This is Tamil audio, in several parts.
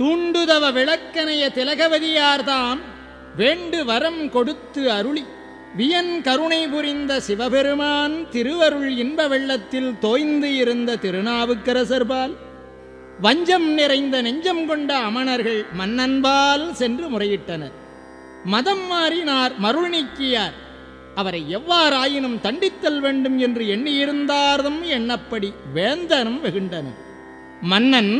தூண்டுதவ விளக்கனைய திலகவதியார்தாம் வேண்டு வரம் கொடுத்து அருளி. வியன் கருணை புரிந்த சிவபெருமான் திருவருள் இன்ப வெள்ளத்தில் தோய்ந்து இருந்த திருநாவுக்கரசர்பால் வஞ்சம் நிறைந்த நெஞ்சம் கொண்ட அமணர்கள் மன்னன்பால் சென்று முறையிட்டனர். மதம் மாறினார் மருள் நீக்கியார். அவரை எவ்வாறாயினும் தண்டித்தல் வேண்டும் என்று எண்ணியிருந்தார்தும் எண்ணப்படி வேந்தனும் வெகுண்டனர். மன்னன்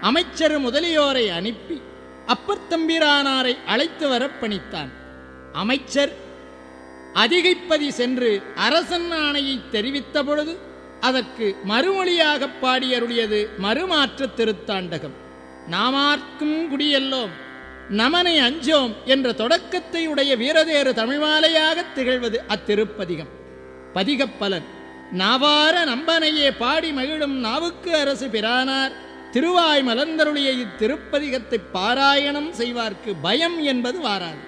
அமைச்சர் முதலியோரை அனுப்பி அப்பர்த்தம்பிரானாரை அழைத்து வர பணித்தான். அமைச்சர் அதிகைப்பதி சென்று அரசன் ஆணையை தெரிவித்த பொழுது அதற்கு மறுமொழியாகப் பாடியருளியது மறுமாற்று திருத்தாண்டகம். நாமார்க்கும் குடியெல்லோம் நமனை அஞ்சோம் என்ற தொடக்கத்தை உடைய வீரதேறு தமிழ்மாலையாகத் திகழ்வது அத்திருப்பதிகம். பதிகப்பலன் நாவார நம்பனையே பாடி மகிழும் நாவுக்கு அரசு பிரானார். திருவாய் மலர்ந்தருளிய இத்திருப்பதிகத்தை பாராயணம் செய்வார்க்கு பயம் என்பது வாராது.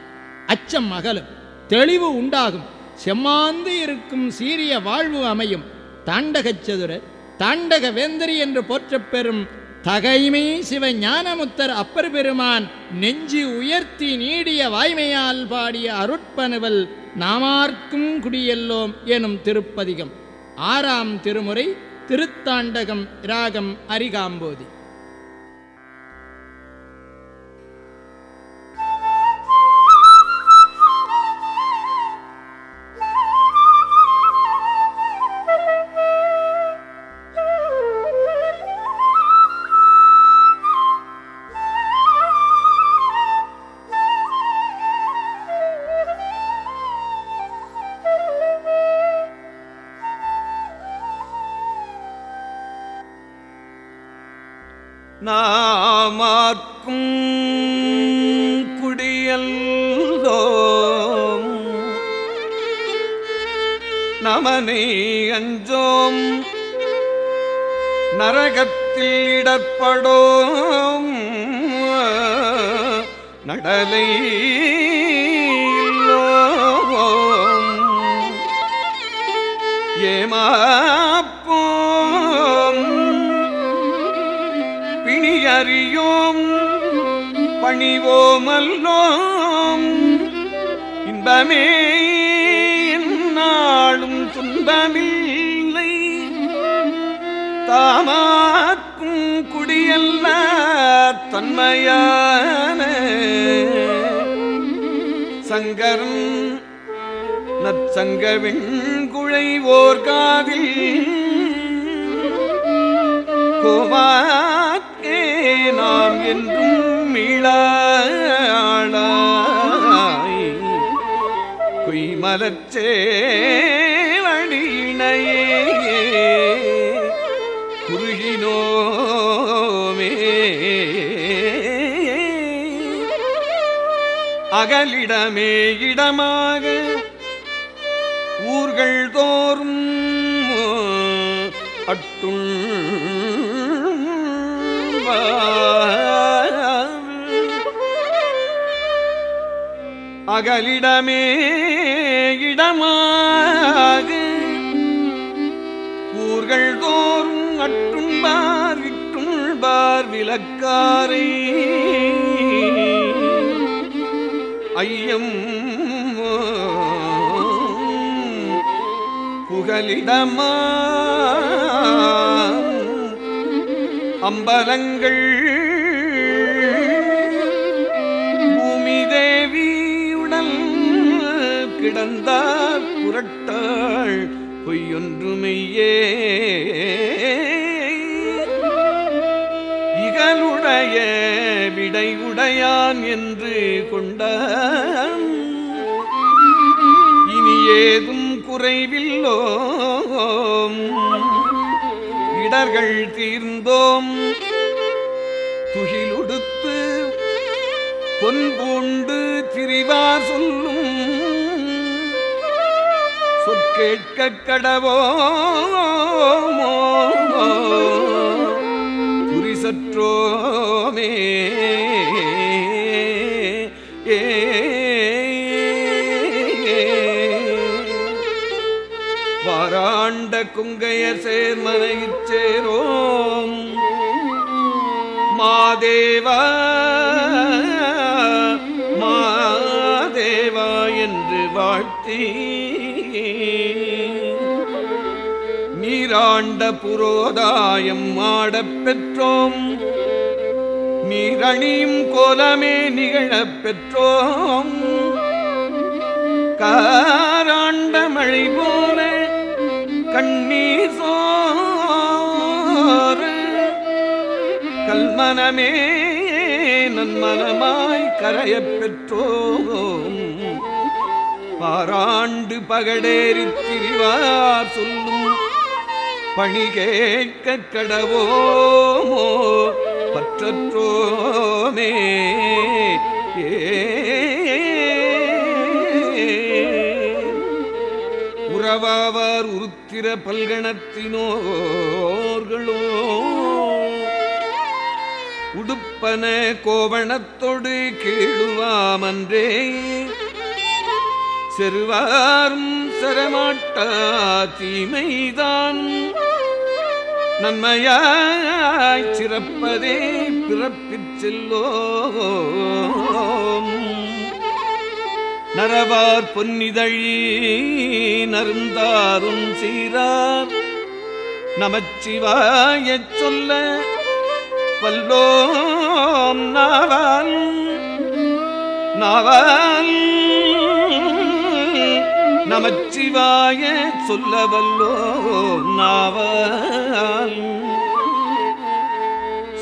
அச்சம் அகலும் தெளிவு உண்டாகும் செம்மாந்து இருக்கும் சீரிய வாழ்வு அமையும். தாண்டகச்சதுர தாண்டக வேந்தரி என்று போற்றப் பெறும் தகைமை சிவ ஞானமுத்தர் அப்பர் பெருமான் நெஞ்சு உயர்த்தி நீடிய வாய்மையால் பாடிய அருட்பனுவல் நாமார்க்கும் குடியெல்லோம் எனும் திருப்பதிகம். ஆறாம் திருமுறை திருத்தாண்டகம் ராகம் அரிகாம்போதி. நாமார்க்கும் குடியல்லோம். நமனை அஞ்சோம். நரகத்தில் இடப்படோம் நடலை ஏமா துணிவோமல்லோம் இன்பமே நாளும் துன்பமில்லை. தாமாக்கும் குடியல்ல தன்மையான சங்கரன் நற்சங்கவின் குழைவோர் காதில் கோமாக்கே நாம் என்றும் மீளாளாய் குய்மலச்சே வழியினையே குறுகினோமே அகலிடமே இடமாக ஊர்கள் தோறும் அட்டுள் மகளிடமே இடமாக. ஊர்கள் தோறும் அட்டும்பார் விட்டுள்பார் விளக்காரை. ஐயம் புகலிடமா அம்பலங்கள் கிடந்தார் புரட்டாள் பொய்யொன்றுமையே. இகலுடைய விடை உடையான் என்று கொண்ட இனி ஏதும் குறைவில்லோம். இடர்கள் தீர்ந்தோம். துகிலுடுத்து பொன் பூண்டு திரிவார் சொல்லும் கேட்க கடவோமோ குறிசற்றோமே. ஏ. வாராண்ட குங்கைய சேர்மனைச் சேரோம். மாதேவா. என்று வாழ்த்தி. நீராண்ட புரோதாயம் ஆடப் பெற்றோம். நீரணியும் கோலமே நிகழப் பெற்றோம். காராண்ட மழை போல கண்ணீர் சோறு. கல்மனமே நன்மனமாய் கரையப் பெற்றோம். பாராண்டு பகடேறி திரிவார் சொல்லும் பணி கேட்க கடவோமோ? பற்றற்றோமே உறவாவார் உருத்திர பல்கணத்தினோர்களோ? உடுப்பன கோவணத்தொடு கீழுவாமன்றே செருவாரும் சரமாட்டா தீமைதான். நன்மையாய் சிறப்பதே பிறப்பிற் செல்லோம். நரவார் பொன்னிதழி நருந்தாரும் சீரார். நமச்சிவாயச் சொல்ல வல்லோம். நாவால் நாவால் நமச்சிவாய சொல்லவல்லோ நாவால்.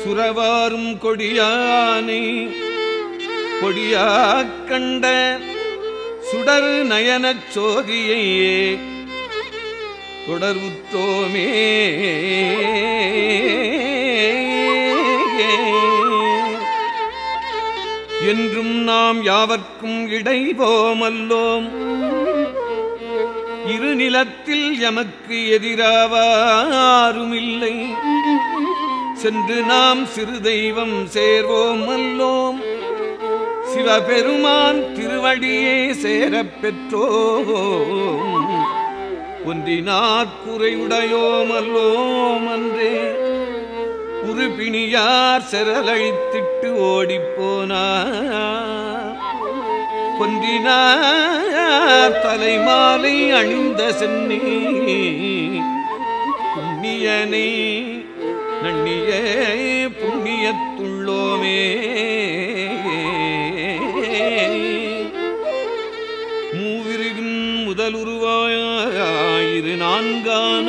சுரவாரும் கொடியானை கொடியாக் கண்ட சுடர் நயனச் சோதியையே தொடர்வுத்தோமே என்றும் நாம் யாவர்க்கும் இடைவோமல்லோம் இருநிலத்தில் எமக்கு எதிராவாருமில்லை. சென்று நாம் சிறு தெய்வம் சேர்வோம் அல்லோம். சிவபெருமான் திருவடியே சேரப் பெற்றோம். ஒன்றினாற்குறையுடையோம் அல்லோம் அன்றே. உறுப்பினியார் செரலழித்திட்டு ஓடிப்போனார் கொன்றினார் தலைமாலை அணிந்த சென்னி புண்ணியனை நன்னிய புண்ணியத்துள்ளோமே. மூவிருகின் முதலுருவாயிரு நான்கான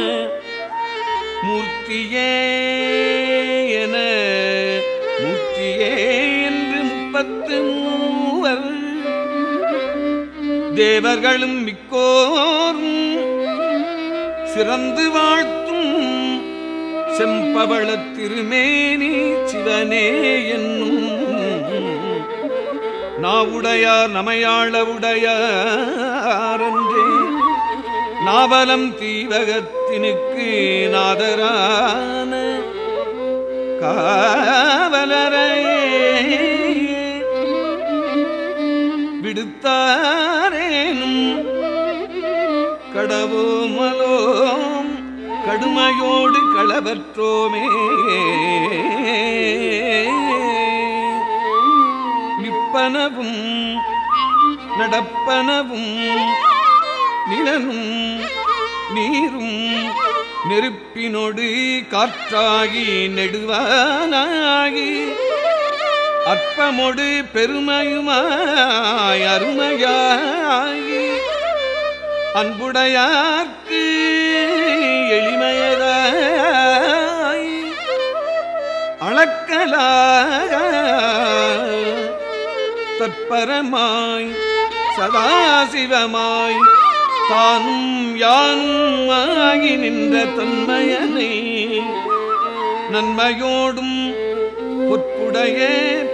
மூர்த்தியே என மூர்த்தியே என்று முப்பத்து மூ தேவர்களும் மிக்கோரும் சிறந்து வாழ்த்தும் செம்பவள திருமேனி சிவனே என்னும் நாவுடையார் நமையாளவுடையாரன்றே நாவலம் தீவகத்தினுக்கு நாதரான காவலரையே விடுத்தாரே கடவுமலோம் கடுமையோடு களவற்றோமே. நிற்பனவும் நடப்பனவும் நிழலும் நீரும் நெருப்பினொடு காற்றாகி நெடுவானாகி அற்பமொடு பெருமையுமாய் அருமையாகி அன்புடையார்க்கு எளிமையதாய் அளக்கலாக தற்பரமாய் சதாசிவமாய் தானும் யானும் ஆகி நின்ற தன்மையனை. நன்மையோடும் பொற்புடைய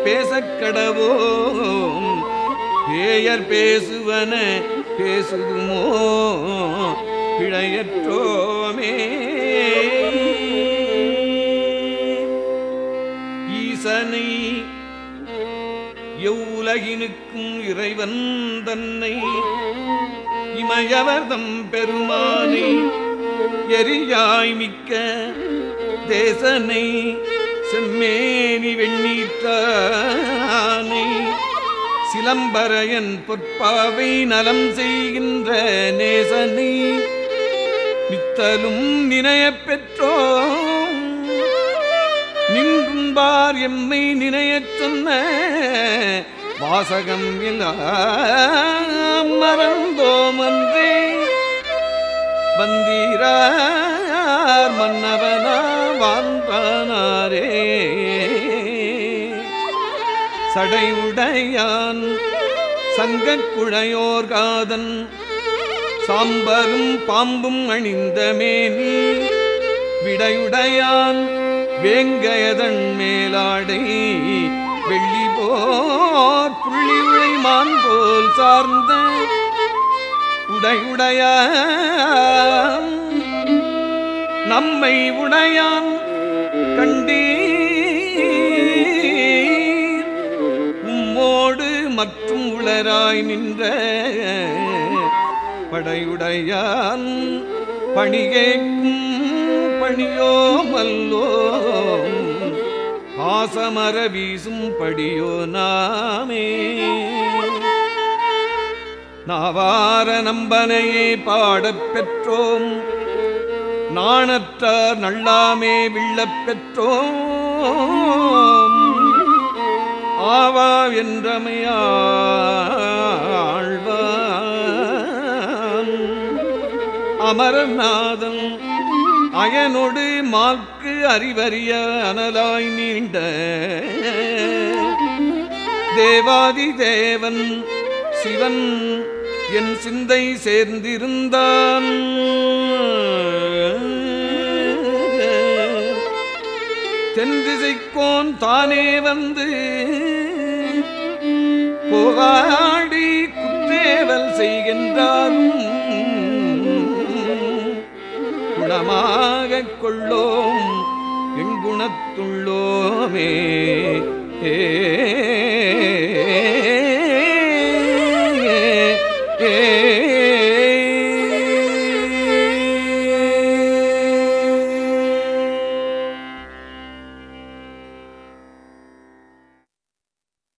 பேசக்கடவோம். பேயர் பேசுவன பேசுதுமோ? பிழையற்றோமே. ஈசனை எவ்வுலகினுக்கும் இறைவன் தன்னை இமயவர்தம் பெருமானை எரியாய் மிக்க தேசனை செம்மேனி வெண்ணீற்றானை சிலம்பரையன் பொற்பாவை நலம் செய்கின்ற நேசனை நித்தலும் நினைய பெற்றோ நின்றும்பார் எம்மை நினையச் சொன்ன வாசகம் எல்லாம் மறந்தோமன்றே வந்தீரார் மன்னவனா வாழ்ந்தானாரே சடையுடையான் சங்கக்குழையோர்காதன் சாம்பரும் பாம்பும் அணிந்த மேனி விடையுடையான் வேங்கயதன் மேலாடை வெள்ளி போர் புள்ளி உழைமான் போல் சார்ந்த உடையுடையான். நம்மை உடையான் கண்டீர் மற்றும் நின்ற படையுடையான் பணிகேக்கும் பணியோ மல்லோ. பாசமர வீசும் படியோ நாமே. நாவார நம்பனையே பாடப் பெற்றோம். நாணற்றார் நல்லாமே விள்ளப் பெற்றோம். ஆவா என்றமையாழ்வான் அமரநாதம் அயனொடு மாக்கு அறிவறிய அனலாய் நீண்ட தேவாதி தேவன் சிவன் என் சிந்தை சேர்ந்திருந்தான். தென்திசைக்கோன் தானே வந்து புகாடி குற்றேவல் செய்கின்றாரும் குணமாக கொள்ளோம் எங்குணத்துள்ளோமே ஏ